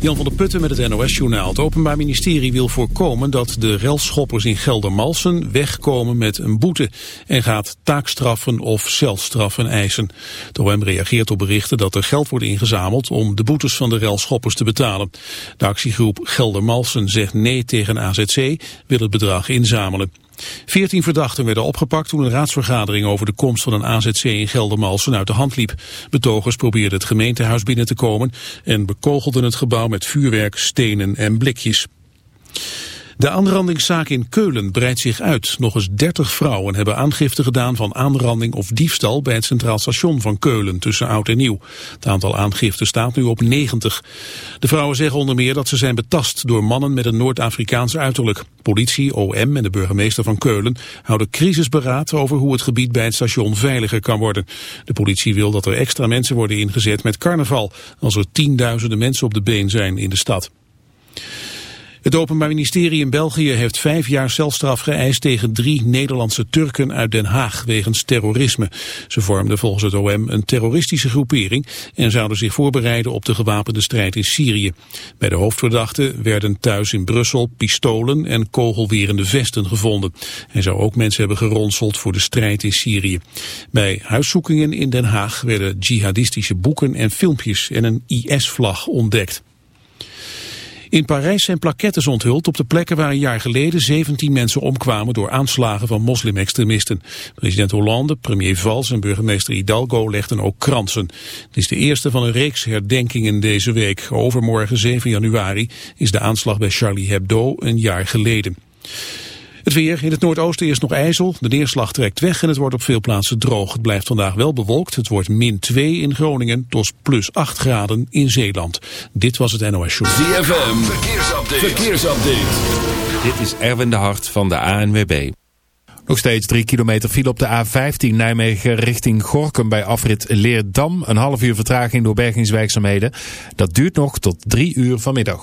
Jan van der Putten met het NOS-journaal. Het Openbaar Ministerie wil voorkomen dat de relschoppers in Geldermalsen wegkomen met een boete en gaat taakstraffen of celstraffen eisen. De OM reageert op berichten dat er geld wordt ingezameld om de boetes van de relschoppers te betalen. De actiegroep Geldermalsen zegt nee tegen AZC, wil het bedrag inzamelen. Veertien verdachten werden opgepakt toen een raadsvergadering over de komst van een AZC in Geldermalsen uit de hand liep. Betogers probeerden het gemeentehuis binnen te komen en bekogelden het gebouw met vuurwerk, stenen en blikjes. De aanrandingszaak in Keulen breidt zich uit. Nog eens 30 vrouwen hebben aangifte gedaan van aanranding of diefstal bij het Centraal Station van Keulen tussen oud en nieuw. Het aantal aangiften staat nu op 90. De vrouwen zeggen onder meer dat ze zijn betast door mannen met een Noord-Afrikaans uiterlijk. Politie, OM en de burgemeester van Keulen houden crisisberaad over hoe het gebied bij het station veiliger kan worden. De politie wil dat er extra mensen worden ingezet met carnaval als er tienduizenden mensen op de been zijn in de stad. Het Openbaar Ministerie in België heeft vijf jaar celstraf geëist tegen drie Nederlandse Turken uit Den Haag wegens terrorisme. Ze vormden volgens het OM een terroristische groepering en zouden zich voorbereiden op de gewapende strijd in Syrië. Bij de hoofdverdachten werden thuis in Brussel pistolen en kogelwerende vesten gevonden. Hij zou ook mensen hebben geronseld voor de strijd in Syrië. Bij huiszoekingen in Den Haag werden jihadistische boeken en filmpjes en een IS-vlag ontdekt. In Parijs zijn plaquettes onthuld op de plekken waar een jaar geleden 17 mensen omkwamen door aanslagen van moslimextremisten. President Hollande, premier Valls en burgemeester Hidalgo legden ook kransen. Het is de eerste van een reeks herdenkingen deze week. Overmorgen 7 januari is de aanslag bij Charlie Hebdo een jaar geleden. Het weer. In het noordoosten is nog ijzel. De neerslag trekt weg en het wordt op veel plaatsen droog. Het blijft vandaag wel bewolkt. Het wordt min 2 in Groningen tot plus 8 graden in Zeeland. Dit was het NOS Show. ZFM. Verkeersupdate. Verkeersupdate. Dit is Erwin de Hart van de ANWB. Nog steeds 3 kilometer file op de A15 Nijmegen richting Gorkum bij afrit Leerdam. Een half uur vertraging door bergingswerkzaamheden. Dat duurt nog tot 3 uur vanmiddag.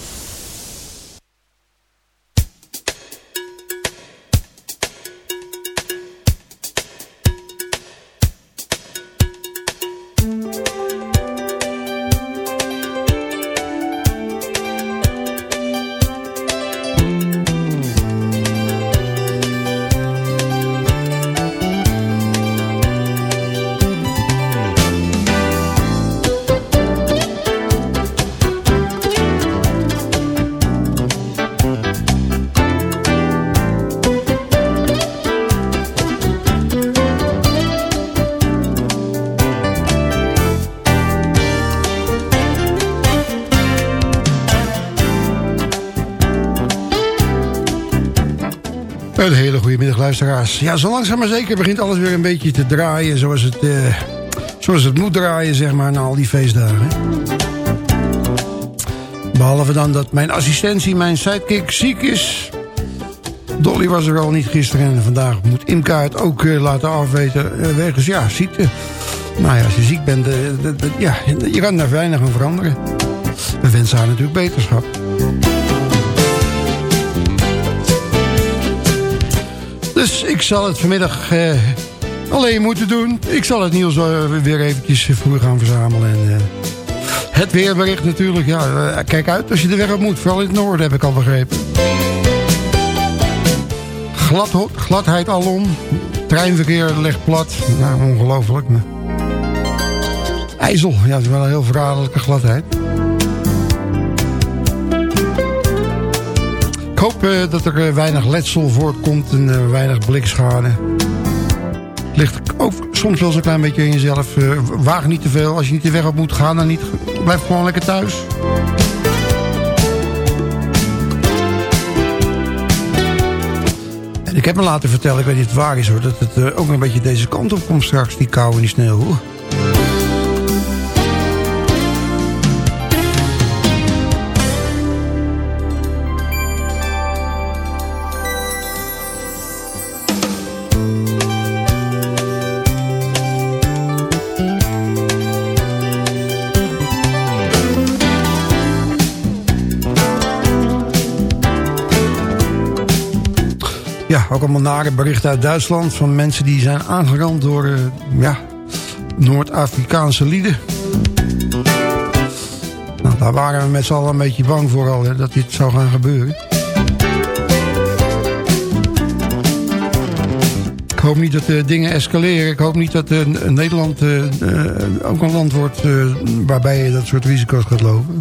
Luisteraars. Ja, zo langzaam maar zeker begint alles weer een beetje te draaien zoals het, uh, zoals het moet draaien, zeg maar, na al die feestdagen. Behalve dan dat mijn assistentie, mijn sidekick, ziek is. Dolly was er al niet gisteren en vandaag moet Imka het ook eh, laten afweten. Uh, wegens, ja, ziekte. Nou ja, als je ziek bent, uh, ja, je kan daar weinig aan veranderen. We wensen haar natuurlijk beterschap. Ik zal het vanmiddag alleen moeten doen. Ik zal het nieuws weer eventjes vroeg gaan verzamelen. En, het weerbericht natuurlijk. Ja, kijk uit als je de weg op moet. Vooral in het noorden heb ik al begrepen glad, gladheid alom. Treinverkeer ligt plat. Nou, ongelooflijk. IJssel, ja, het is wel een heel verraderlijke gladheid. Hoop uh, dat er uh, weinig letsel voortkomt en uh, weinig blikschade. Ligt ook soms wel eens een klein beetje in jezelf. waag niet te veel. Als je niet de weg op moet gaan, dan niet. Blijf gewoon lekker thuis. ik heb me laten vertellen, ik weet niet of het waar is hoor... dat het ook een beetje deze kant op komt straks, die kou en die sneeuw. Ook allemaal nare berichten uit Duitsland... van mensen die zijn aangerand door uh, ja, Noord-Afrikaanse lieden. Nou, daar waren we met z'n allen een beetje bang voor al, hè, dat dit zou gaan gebeuren. Ik hoop niet dat uh, dingen escaleren. Ik hoop niet dat uh, Nederland ook een land wordt... waarbij je dat soort risico's gaat lopen.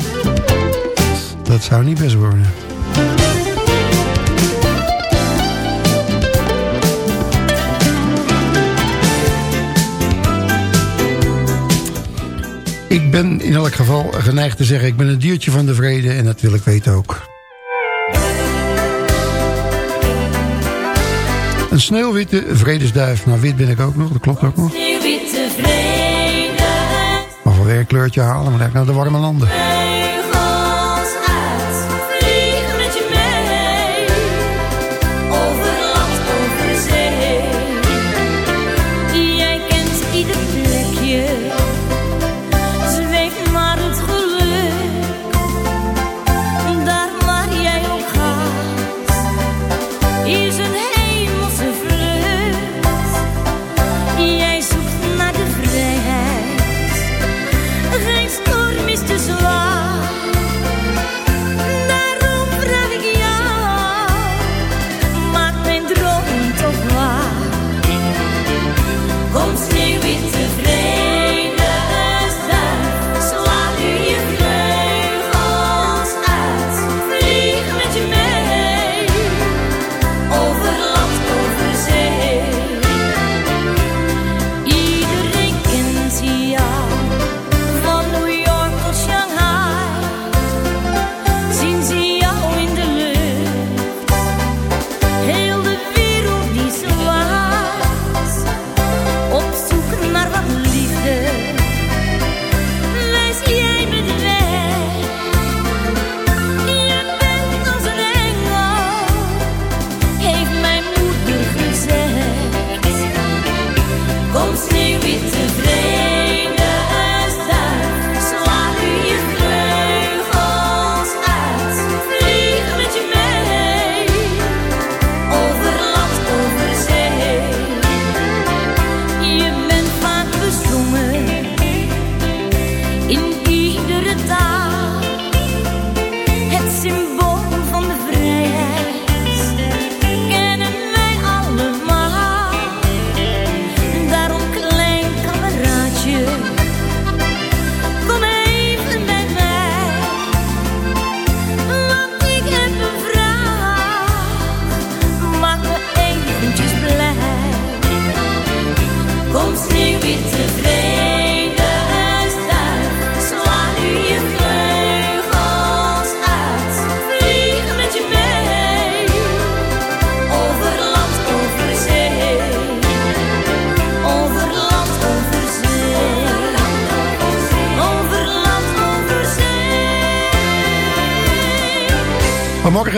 Dat zou niet best worden. Ik ben in elk geval geneigd te zeggen... ik ben een diertje van de vrede en dat wil ik weten ook. Een sneeuwwitte vredesduif. Nou, wit ben ik ook nog, dat klopt ook nog. Sneeuwwitte vrede. Mag wel weer een kleurtje halen, maar naar de warme landen.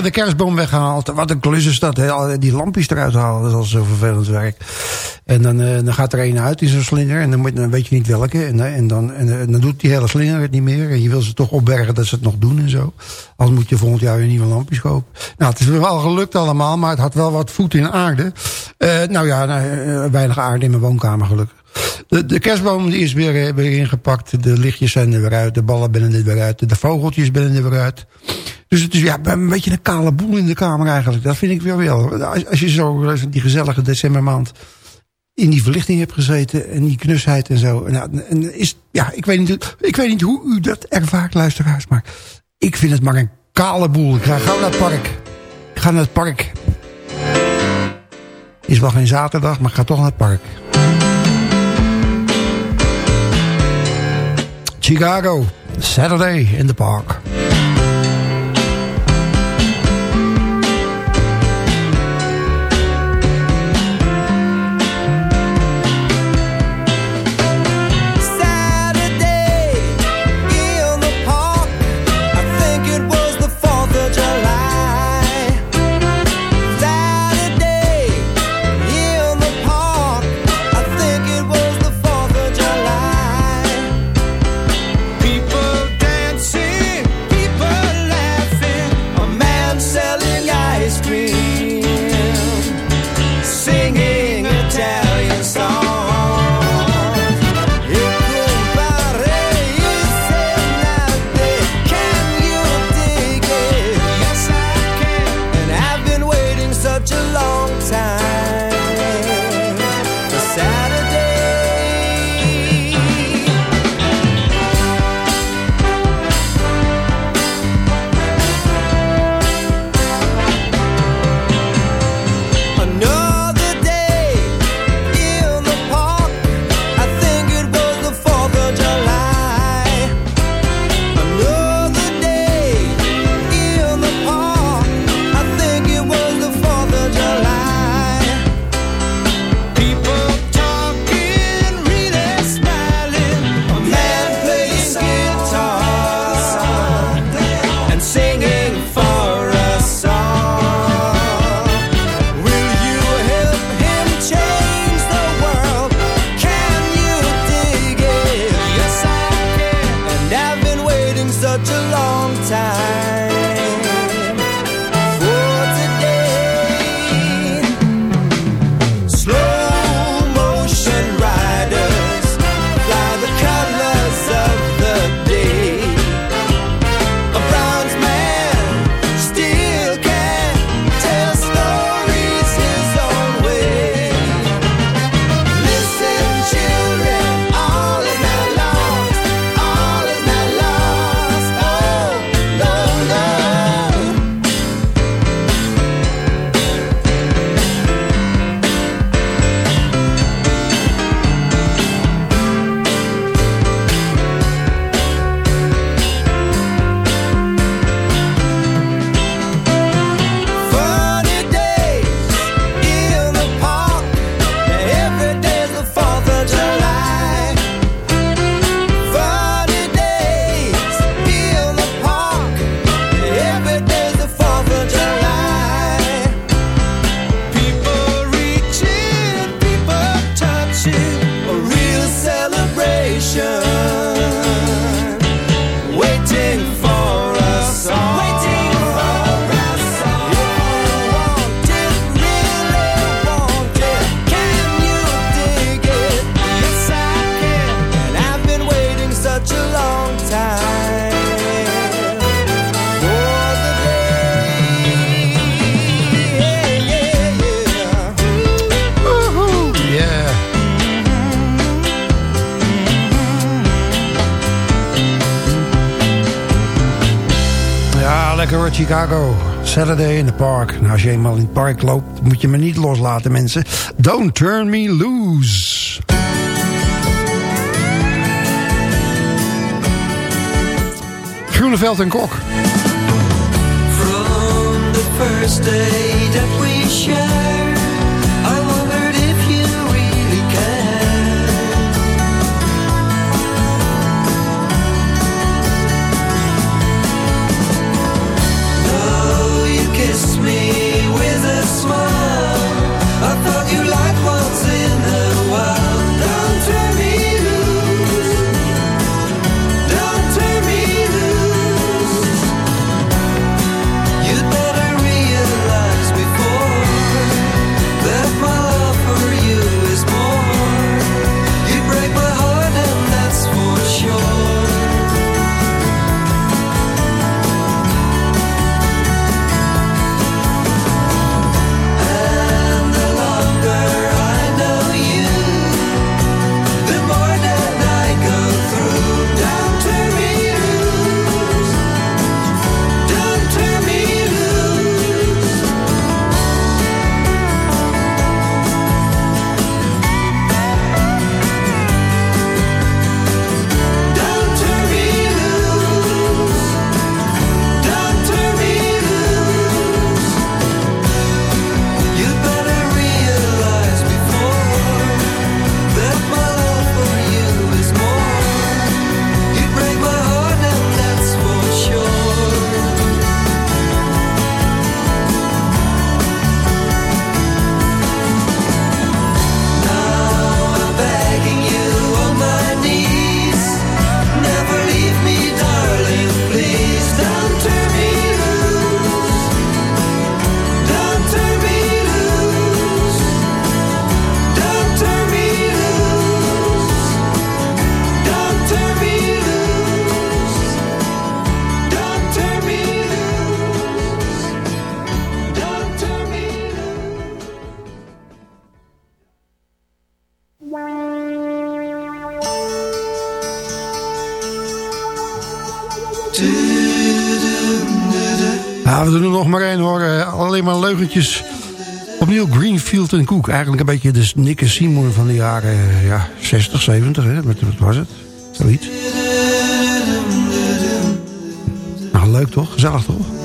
De kerstboom weggehaald. Wat een klus is dat. Die lampjes eruit halen, dat is al zo vervelend werk. En dan, uh, dan gaat er een uit in zo'n slinger. En dan, moet, weet je niet welke. En, en, dan, en, dan doet die hele slinger het niet meer. En je wil ze toch opbergen dat ze het nog doen en zo. Anders moet je volgend jaar weer nieuwe lampjes kopen. Nou, het is wel gelukt allemaal. Maar het had wel wat voet in aarde. Nou ja, nou, weinig aarde in mijn woonkamer gelukkig. De, de kerstboom die is weer, weer ingepakt. De lichtjes zijn er weer uit. De ballen binnen er weer uit. De vogeltjes binnen er weer uit. Dus het is ja, een beetje een kale boel in de kamer eigenlijk. Dat vind ik wel wel. Als, je zo die gezellige decembermaand in die verlichting hebt gezeten en die knusheid en zo. Nou, is, ja, ik, weet niet, ik weet niet hoe u dat ervaart, luisteraars, maar ik vind het maar een kale boel. Ik ga gauw naar het park. Ik ga naar het park. Is wel geen zaterdag, maar ik ga toch naar het park. Chicago, Saturday in the Park. Saturday in the Park. Nou, als je eenmaal in het park loopt, moet je me niet loslaten, mensen. Don't turn me loose. Groeneveld en Kok. From the first day that we shared Ja, we doen er nog maar één hoor. Uh, alleen maar leugentjes. Opnieuw Greenfield en Cook. Eigenlijk een beetje de Nick Simon van de jaren ja, 60, 70. Hè? Wat, wat was het? Zoiets. Nou, leuk toch? Gezellig toch?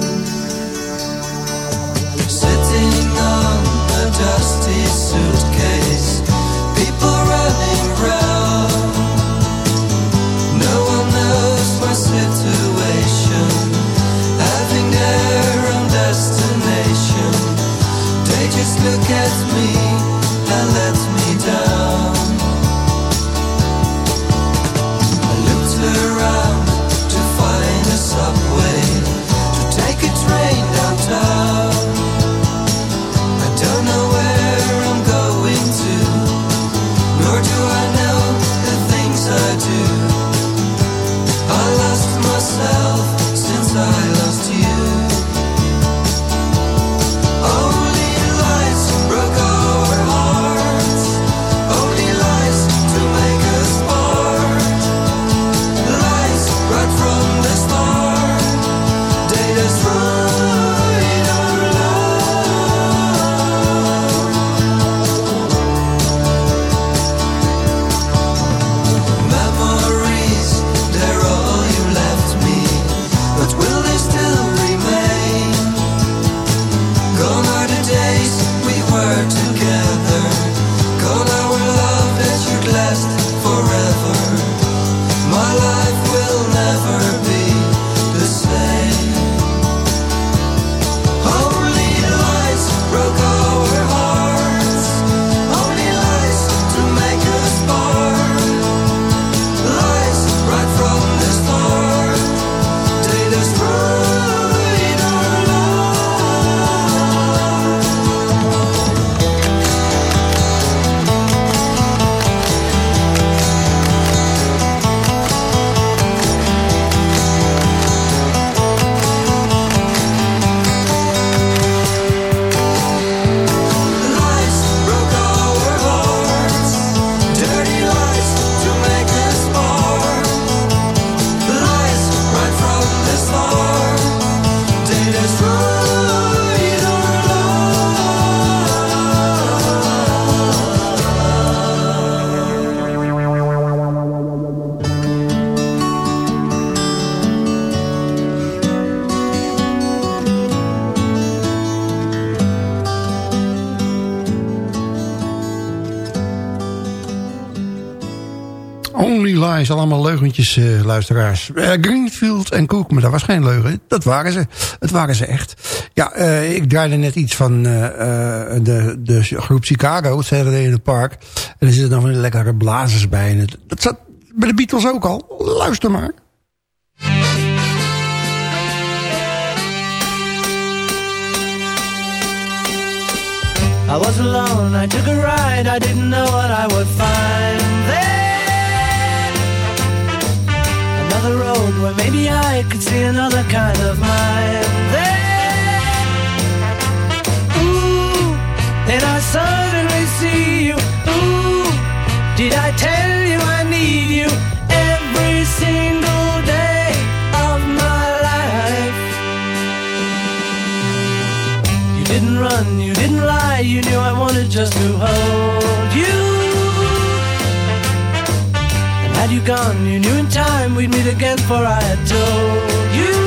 Just look at me uh, luisteraars. Uh, Greenfield en Cook, maar dat was geen leugen. Dat waren ze. Het waren ze echt. Ja, uh, ik draaide net iets van de, de groep Chicago, Saturday in het Park. En er zitten dan van lekkere blazers bij. Dat zat bij de Beatles ook al. Luister maar. I was alone, I took a ride, I didn't know what I would find. Another road where maybe I could see another kind of mind there. Ooh, then I suddenly see you. Ooh, did I tell you I need you every single day of my life? You didn't run, you didn't lie, you knew I wanted just to hold you. Had you gone, you knew in time we'd meet again, for I had told you.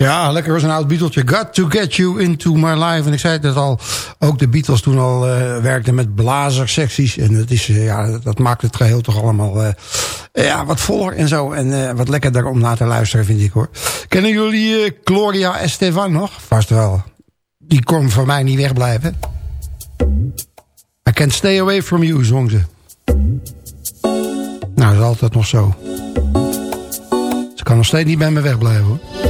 Ja, lekker was een oud Beatlesje. Got to get you into my life. En ik zei het al, ook de Beatles toen al uh, werkten met blazersecties. En dat, is, uh, ja, dat maakt het geheel toch allemaal uh, ja, wat voller en zo. En wat lekkerder om naar te luisteren, vind ik hoor. Kennen jullie Gloria Estefan nog? Vast wel. Die kon voor mij niet wegblijven. I can't stay away from you, zong ze. Nou, dat is altijd nog zo. Ze kan nog steeds niet bij me wegblijven hoor.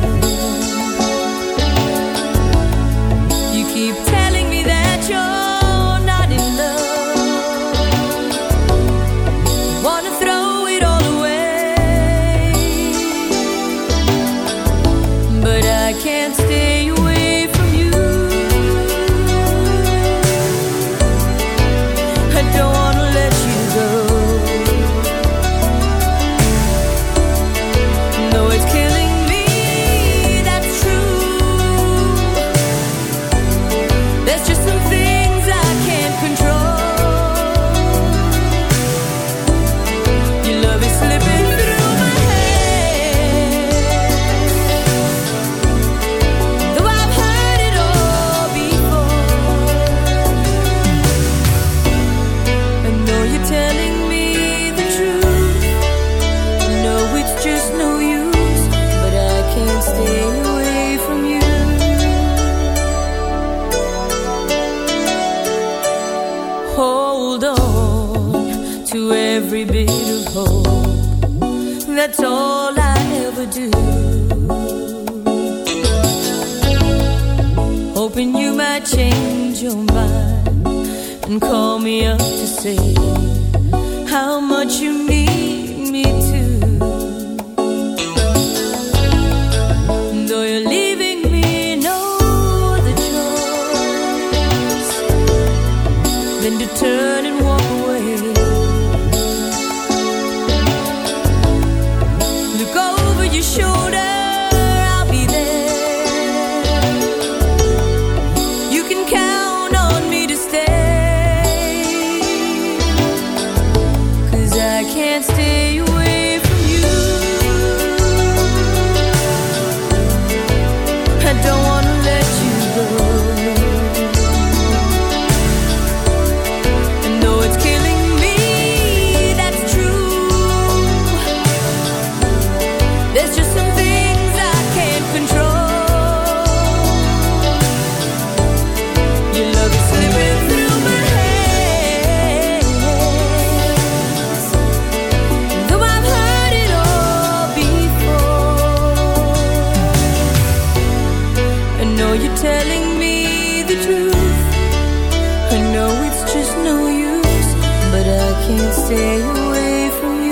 Just no use, but I can't stay away from you.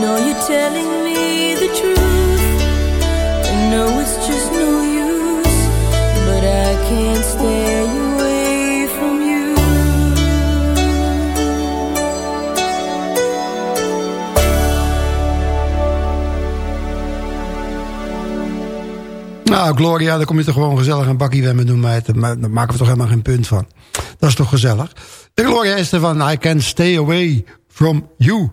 Know you're telling Nou, Gloria, daar kom je toch gewoon gezellig een bakkie wemmen doen. Maar daar maken we toch helemaal geen punt van. Dat is toch gezellig. De Gloria is er van I can stay away from you.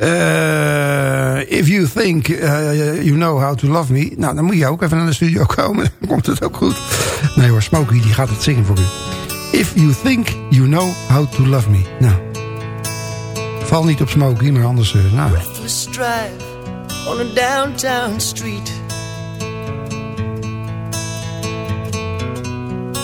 Uh, if you think uh, you know how to love me... Nou, dan moet je ook even naar de studio komen. Dan komt het ook goed. Nee hoor, Smokey die gaat het zingen voor u. If you think you know how to love me. Nou, val niet op Smokey, maar anders... Uh, nou. Breathless drive on a downtown street.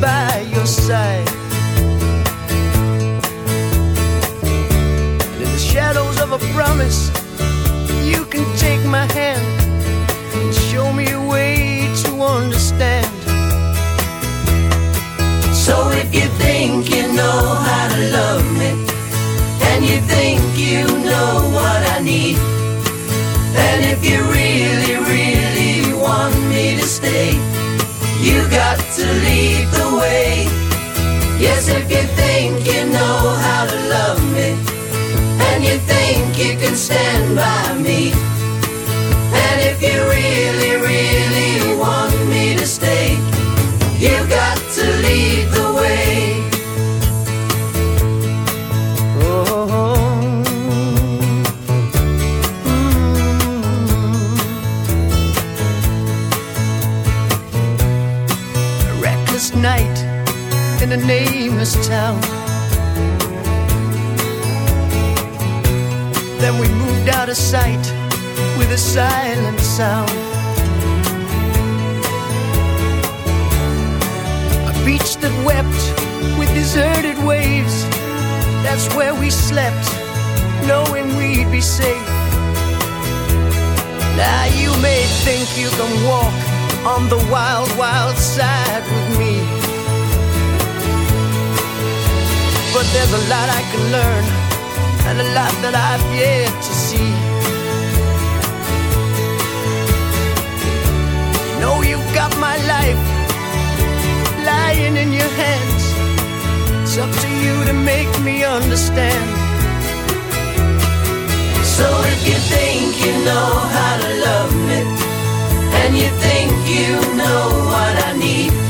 by your side. And in the shadows of a promise, you can take my hand and show me a way to understand. So if you think you know how to love me, and you think you know what I need, and if you really, really want me to stay, you got to lead Yes, if you think you know how to love me, and you think you can stand by me, town. Then we moved out of sight with a silent sound. A beach that wept with deserted waves. That's where we slept, knowing we'd be safe. Now you may think you can walk on the wild, wild side with me. But there's a lot I can learn, and a lot that I've yet to see. You know you've got my life lying in your hands. It's up to you to make me understand. So if you think you know how to love me, and you think you know what I need,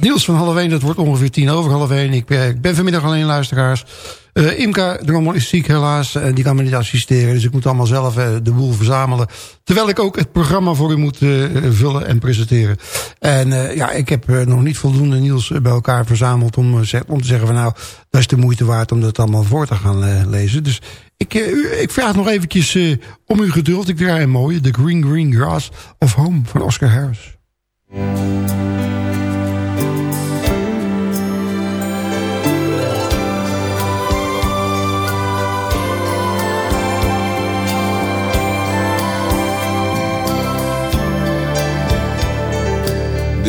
Niels van half 1, dat wordt ongeveer tien over half 1. Ik, ben- vanmiddag alleen luisteraars. Eh Imka Drommel is ziek helaas en die kan me niet assisteren. Dus ik moet allemaal zelf eh, de boel verzamelen. Terwijl ik ook het programma voor u moet eh, vullen en presenteren. En eh, ja, ik heb eh, nog niet voldoende Niels bij elkaar verzameld om, eh, om te zeggen van nou, dat is de moeite waard om dat allemaal voor te gaan eh, lezen. Dus ik, eh, ik vraag nog eventjes eh, om uw geduld. Ik draai een mooie, The Green Green Grass of Home van Oscar Harris.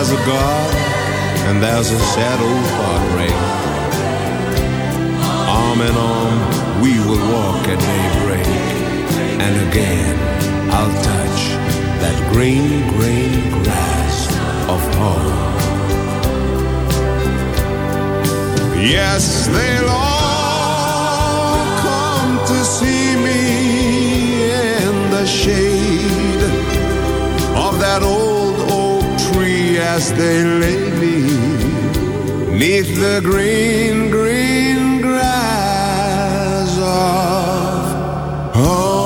There's a God and there's a shadow partnering. Arm in arm, we will walk at daybreak. And again, I'll touch that green, green grass of home. Yes, they'll all come to see me in the shade of that old as they lay me neath the green, green grass of home.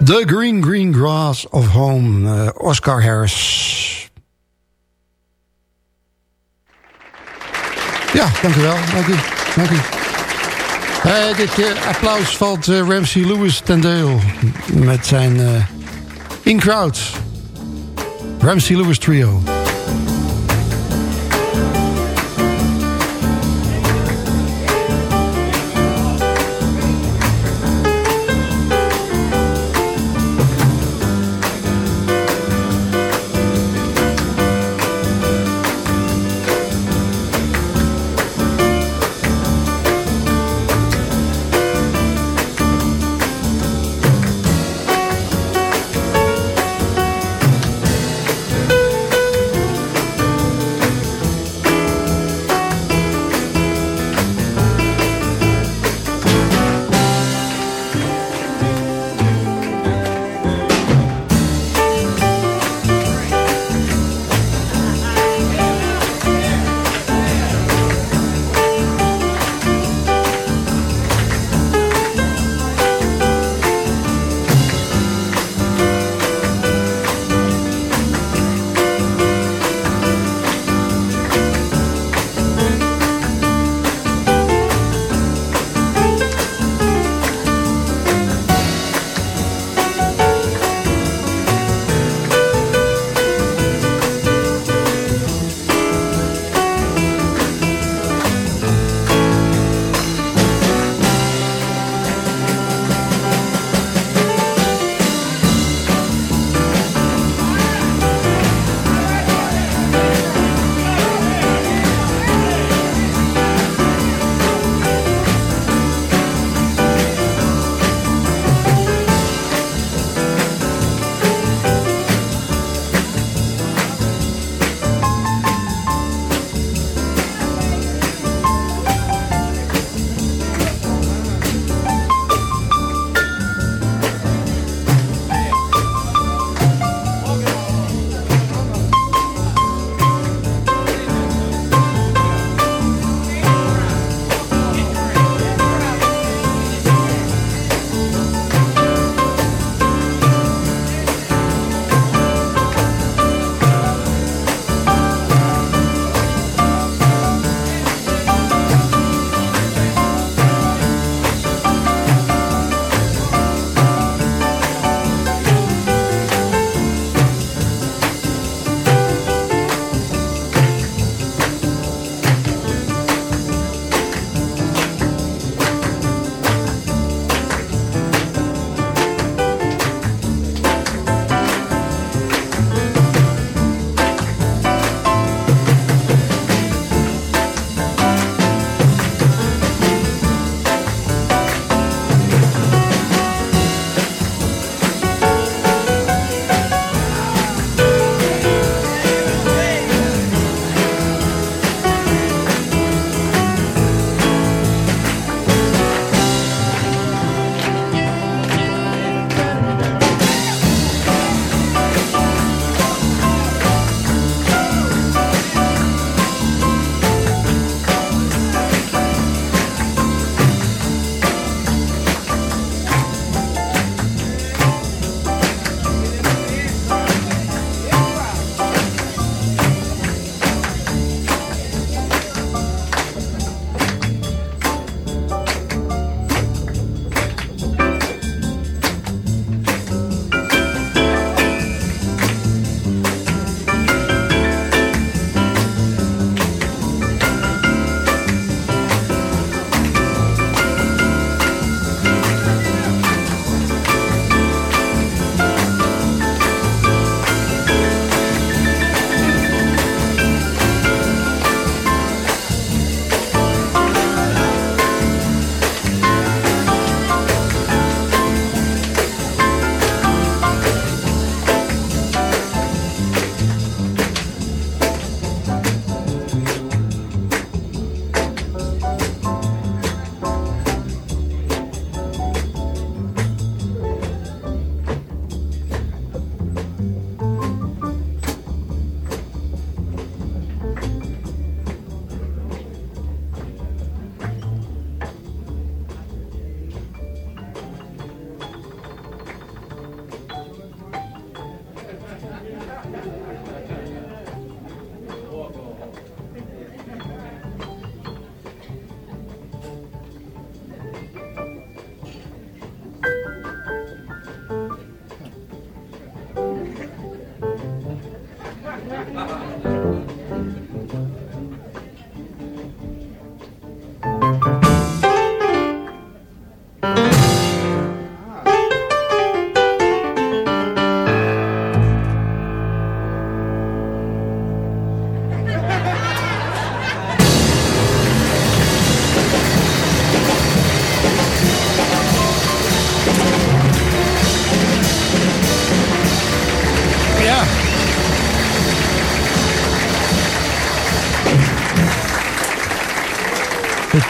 The Green Green Grass of Home, eh, Oscar Harris. Ja, dank u wel. Dank u. Dank u. Eh, dit eh, applaus valt eh, Ramsey Lewis ten deel met zijn In Crowd. Ramsey Lewis Trio.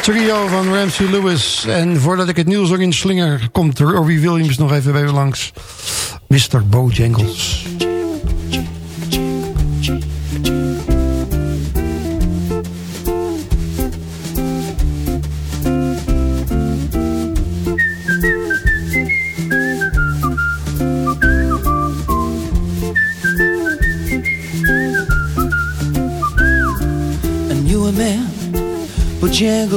Trio van Ramsey Lewis. En voordat ik het nieuws erin slinger... komt Robbie Williams nog even bij u langs. Mr. Bojangles.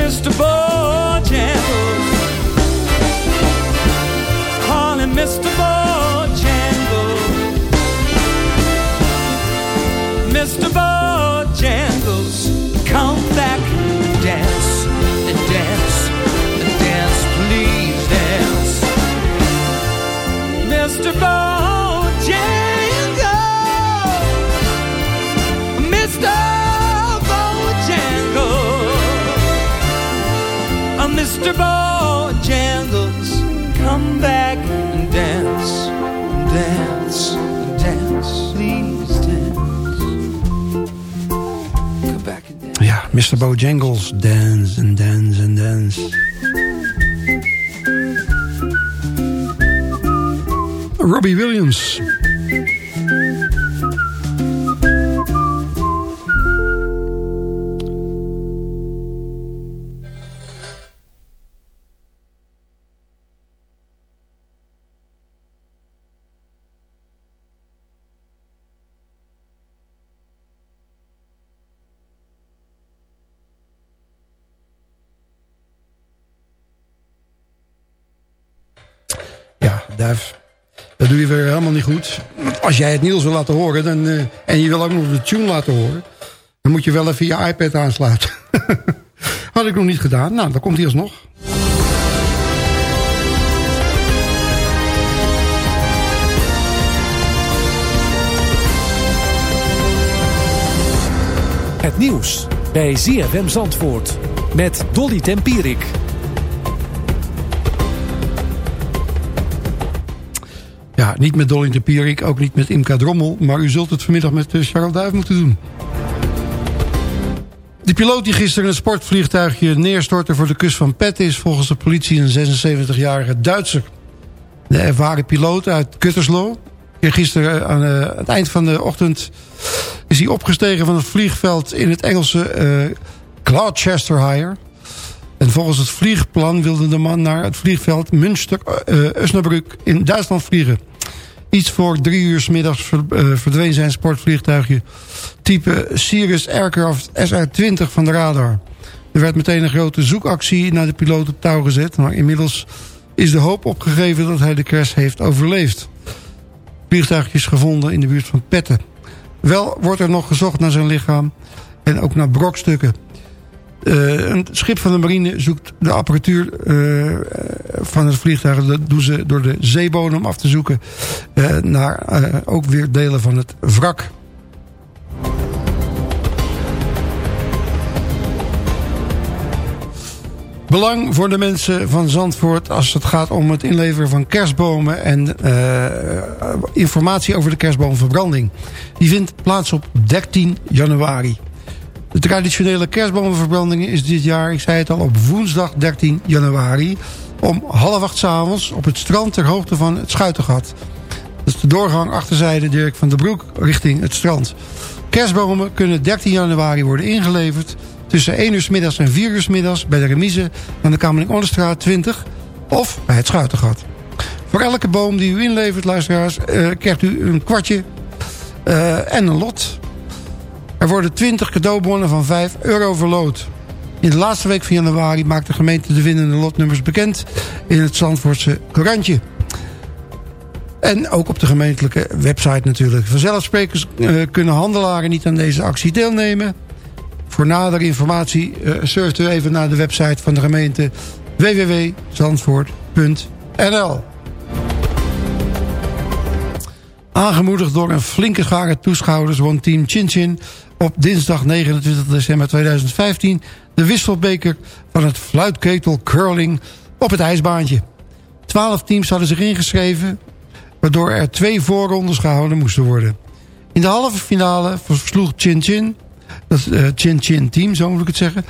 Mr. Bojangles. Call him Mr. Bojangles. Mr. Bojangles, come back and dance and dance and dance, please dance. Mr. Bojangles, Mr. Bojangles, come back and dance, dance, dance, please dance. Come and dance. Ja, Mr. Bojangles. Dance and dance and dance. Robbie Williams. Dat doe je weer helemaal niet goed. Als jij het nieuws wil laten horen... Dan, eh, en je wil ook nog de tune laten horen... dan moet je wel even je iPad aansluiten. Had ik nog niet gedaan. Nou, dan komt hij alsnog. Het nieuws bij ZFM Zandvoort met Dolly Tempierik. Ja, niet met Dolly de Pierik, ook niet met Imka Drommel... maar u zult het vanmiddag met eh, Charles Duif moeten doen. De piloot die gisteren een sportvliegtuigje neerstortte voor de kust van Pet... is volgens de politie een 76-jarige Duitser. De ervaren piloot uit Kutterslo. Gisteren aan eh, het eind van de ochtend is hij opgestegen van het vliegveld... in het Engelse eh Gloucestershire. En volgens het vliegplan wilde de man naar het vliegveld Münster uh, Osnabrück in Duitsland vliegen. Iets voor drie uur 's middags uh, verdween zijn sportvliegtuigje type Cirrus Aircraft SR-20 van de radar. Er werd meteen een grote zoekactie naar de piloot op touw gezet. Maar inmiddels is de hoop opgegeven dat hij de crash heeft overleefd. Vliegtuigje is gevonden in de buurt van Petten. Wel wordt er nog gezocht naar zijn lichaam. en ook naar brokstukken. Uh, een schip van de marine zoekt de apparatuur uh, van het vliegtuig... dat doen ze door de zeebodem af te zoeken... Uh, naar ook weer delen van het wrak. Belang voor de mensen van Zandvoort als het gaat om het inleveren van kerstbomen... en informatie over de kerstboomverbranding. Die vindt plaats op 13 januari. De traditionele kerstbomenverbranding is dit jaar, ik zei het al, op woensdag 13 januari... om half acht avonds op het strand ter hoogte van het Schuitengat. Dat is de doorgang achterzijde Dirk van der Broek richting het strand. Kerstbomen kunnen 13 januari worden ingeleverd... tussen 1 uur s middags en 4 uur s middags bij de remise aan de Kamerling Onderstraat 20... of bij het Schuitengat. Voor elke boom die u inlevert, luisteraars, uh, krijgt u een kwartje uh, en een lot... Er worden 20 cadeaubonnen van 5 euro verloot. In de laatste week van januari maakt de gemeente de winnende lotnummers bekend... in het Zandvoortse Courantje. En ook op de gemeentelijke website natuurlijk. Vanzelfsprekers uh, kunnen handelaren niet aan deze actie deelnemen. Voor nadere informatie uh, surft u even naar de website van de gemeente www.zandvoort.nl Aangemoedigd door een flinke schare toeschouwers won team Chin Chin op dinsdag 29 december 2015... de wisselbeker van het fluitketel curling op het ijsbaantje. Twaalf teams hadden zich ingeschreven... waardoor er twee voorrondes gehouden moesten worden. In de halve finale versloeg Chin Chin... dat uh, Chin Chin team, zo moet ik het zeggen...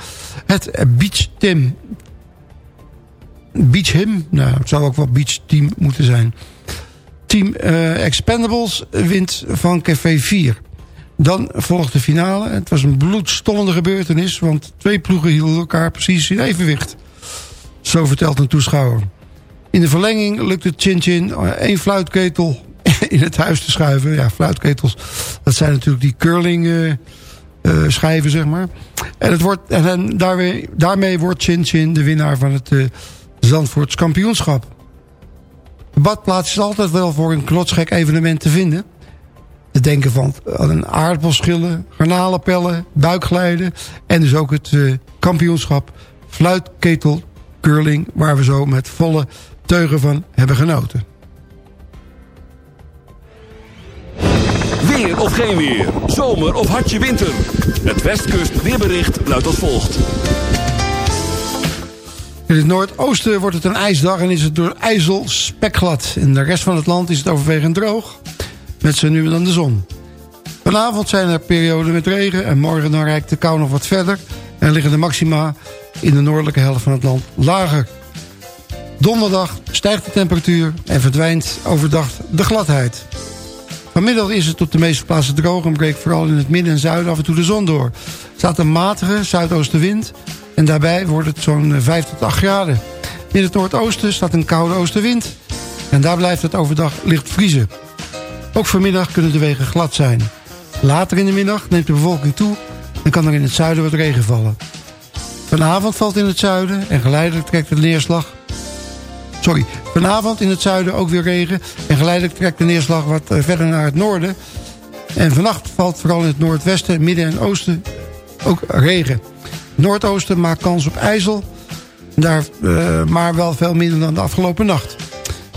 het Beach Team... Beach Him? Nou, het zou ook wel Beach Team moeten zijn... Team uh, Expendables wint van Café 4. Dan volgt de finale. Het was een bloedstollende gebeurtenis... want twee ploegen hielden elkaar precies in evenwicht. Zo vertelt een toeschouwer. In de verlenging lukte Chin Chin eh, één fluitketel in het huis te schuiven. Ja, fluitketels, dat zijn natuurlijk die curling uh, schijven, zeg maar. En, het wordt, en daarmee, wordt Chin Chin de winnaar van het uh, kampioenschap. Badplaats is altijd wel voor een klotsgek evenement te vinden te denken van een aardappelschillen, garnalenpellen, buikglijden... en dus ook het uh, kampioenschap fluitketel curling... waar we zo met volle teugen van hebben genoten. Weer of geen weer, zomer of hartje winter. Het Westkust weerbericht luidt als volgt. In het noordoosten wordt het een ijsdag en is het door ijzel spekglad. In de rest van het land is het overwegend droog met zo nu en dan de zon. Vanavond zijn er perioden met regen en morgen dan rijkt de kou nog wat verder... en liggen de maxima in de noordelijke helft van het land lager. Donderdag stijgt de temperatuur en verdwijnt overdag de gladheid. Vanmiddag is het op de meeste plaatsen droog en breekt vooral in het midden en zuiden af en toe de zon door. Er staat een matige zuidoostenwind en daarbij wordt het zo'n 5 tot 8 graden. In het noordoosten staat een koude oostenwind en daar blijft het overdag licht vriezen. Ook vanmiddag kunnen de wegen glad zijn. Later in de middag neemt de bevolking toe en kan er in het zuiden wat regen vallen. Vanavond valt in het zuiden en geleidelijk trekt de neerslag... Sorry, vanavond in het zuiden ook weer regen... en geleidelijk trekt de neerslag wat eh, verder naar het noorden. En vannacht valt vooral in het noordwesten, midden en oosten ook regen. Noordoosten maakt kans op ijzel, daar, uh, maar wel veel minder dan de afgelopen nacht.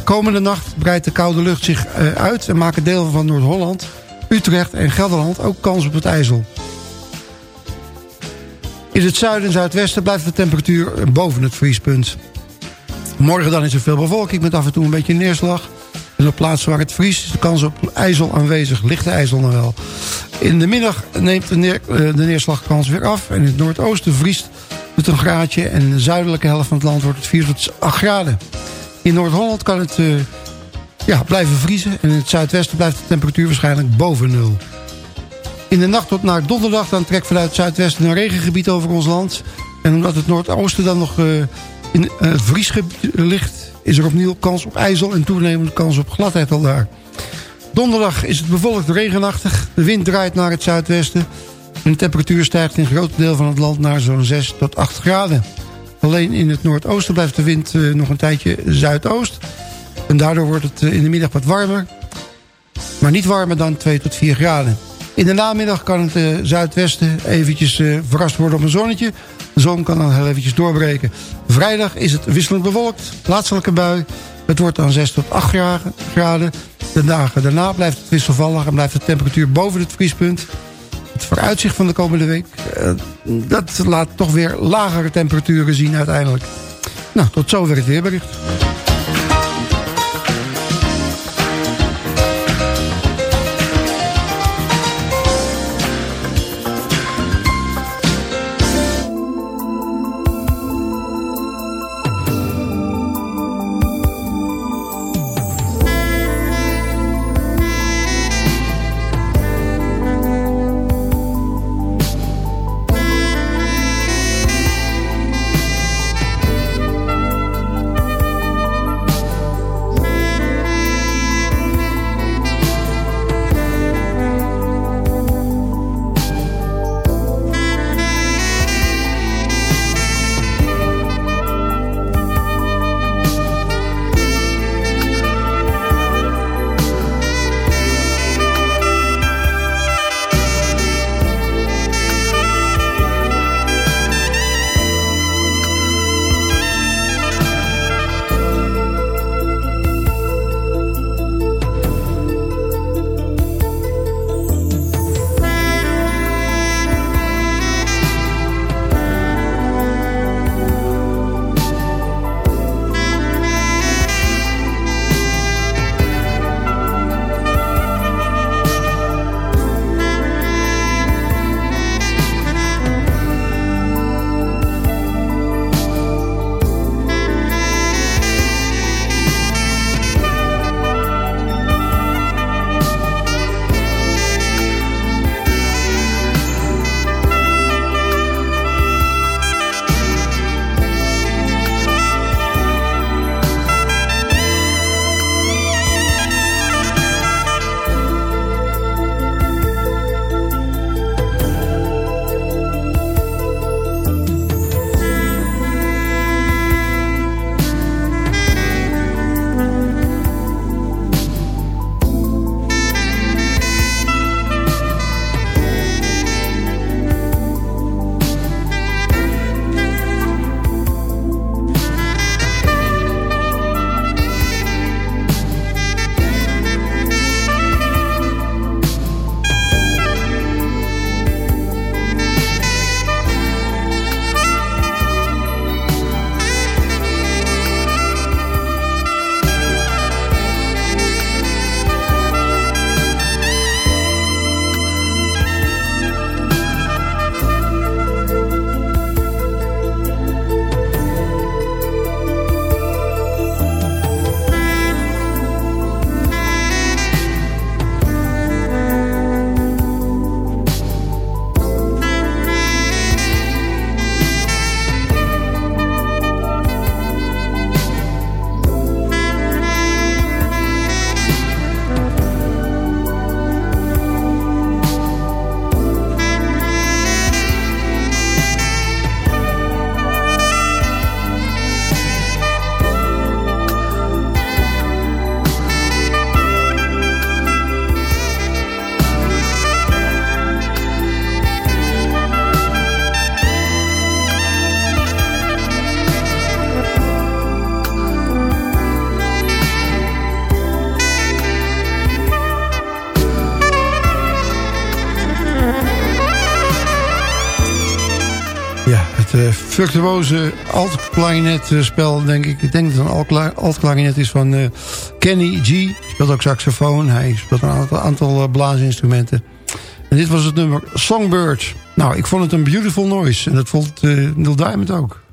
Komende nacht breidt de koude lucht zich uh, uit... en maken delen van Noord-Holland, Utrecht en Gelderland ook kans op het ijzel. In het zuiden en zuidwesten blijft de temperatuur boven het vriespunt. Morgen dan is er veel bevolking met af en toe een beetje neerslag. En op plaatsen waar het vriest is de kans op ijzel aanwezig. Lichte ijzel nog wel. In de middag neemt eh, de neerslagkans weer af. En in het noordoosten vriest het een graadje. En in de zuidelijke helft van het land wordt het 4 tot 8 graden. In Noord-Holland kan het uh, ja, blijven vriezen. En in het zuidwesten blijft de temperatuur waarschijnlijk boven nul. In de nacht tot naar donderdag dan trekt vanuit het zuidwesten een regengebied over ons land. En omdat het noordoosten dan nog uh, in het vriesgebied ligt... is er opnieuw kans op ijzel en toenemende kans op gladheid al daar. Donderdag is het bevolkt regenachtig. De wind draait naar het zuidwesten. En de temperatuur stijgt in een groot deel van het land naar zo'n 6 tot 8 graden. Alleen in het noordoosten blijft de wind uh, nog een tijdje zuidoost. En daardoor wordt het uh, in de middag wat warmer. Maar niet warmer dan 2 tot 4 graden. In de namiddag kan het uh, zuidwesten eventjes verrast worden op een zonnetje. De zon kan dan heel eventjes doorbreken. Vrijdag is het wisselend bewolkt, plaatselijke bui. Het wordt dan 6 tot 8 graden. De dagen daarna blijft het wisselvallig en blijft de temperatuur boven het vriespunt. Het vooruitzicht van de komende week, uh, dat laat toch weer lagere temperaturen zien uiteindelijk. Nou, tot zover het weerbericht. Virtuoze alt-klarinet-spel, denk ik. Ik denk dat het een alt-klarinet is van uh, Kenny G. Speelt ook saxofoon. Hij speelt een aantal, aantal uh, blaasinstrumenten. En dit was het nummer Songbird. Nou, ik vond het een beautiful noise. En dat vond Neil Diamond ook.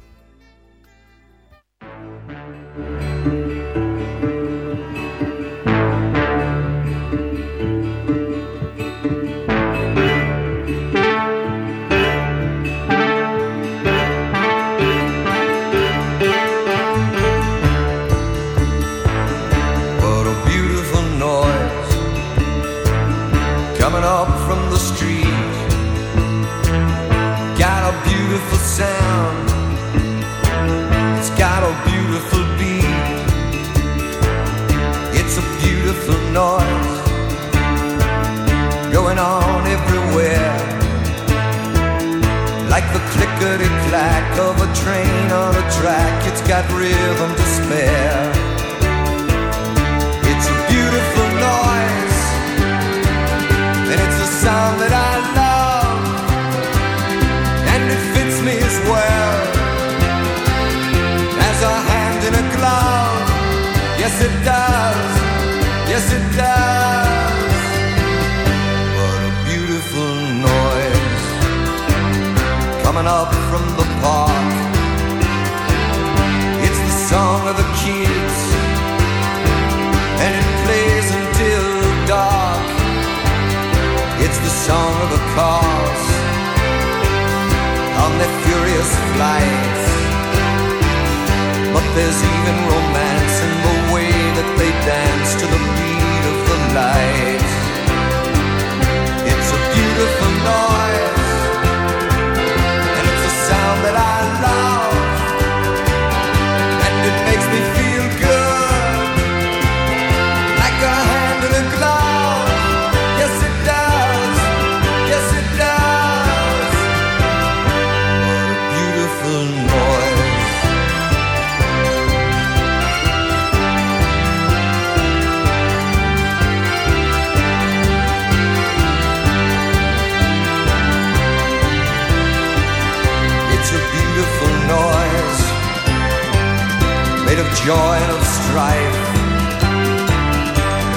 joy and of strife.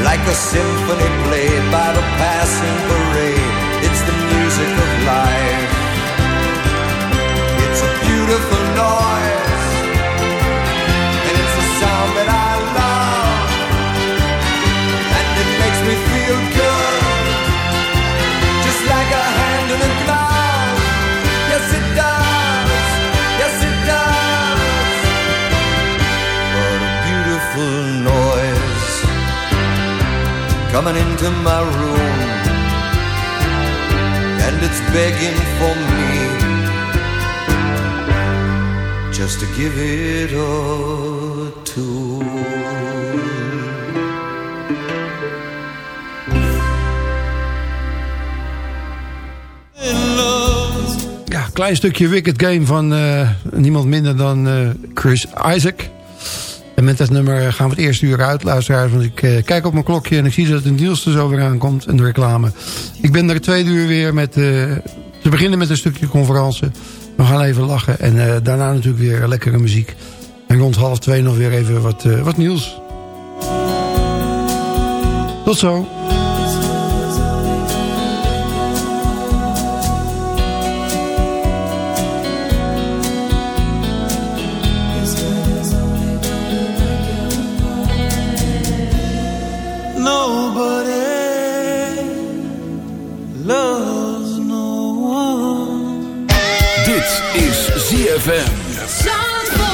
Like a symphony played by the passing parade, it's the music of life. It's a beautiful noise, and it's a sound that I love, and it makes me feel. coming into my room and it's begging for me just to give it a tune. Ja, klein stukje Wicked Game van uh, niemand minder dan uh, Chris Isaac. Met dat nummer gaan we het eerste uur uit, luisteraars. Want ik eh, kijk op mijn klokje en ik zie dat het Niels er zo weer aankomt. En de reclame. Ik ben er het tweede uur weer met... Eh, te beginnen met een stukje conferentie. We gaan even lachen. En eh, daarna natuurlijk weer lekkere muziek. En rond half twee nog weer even wat, wat nieuws. Tot zo. is ZFM.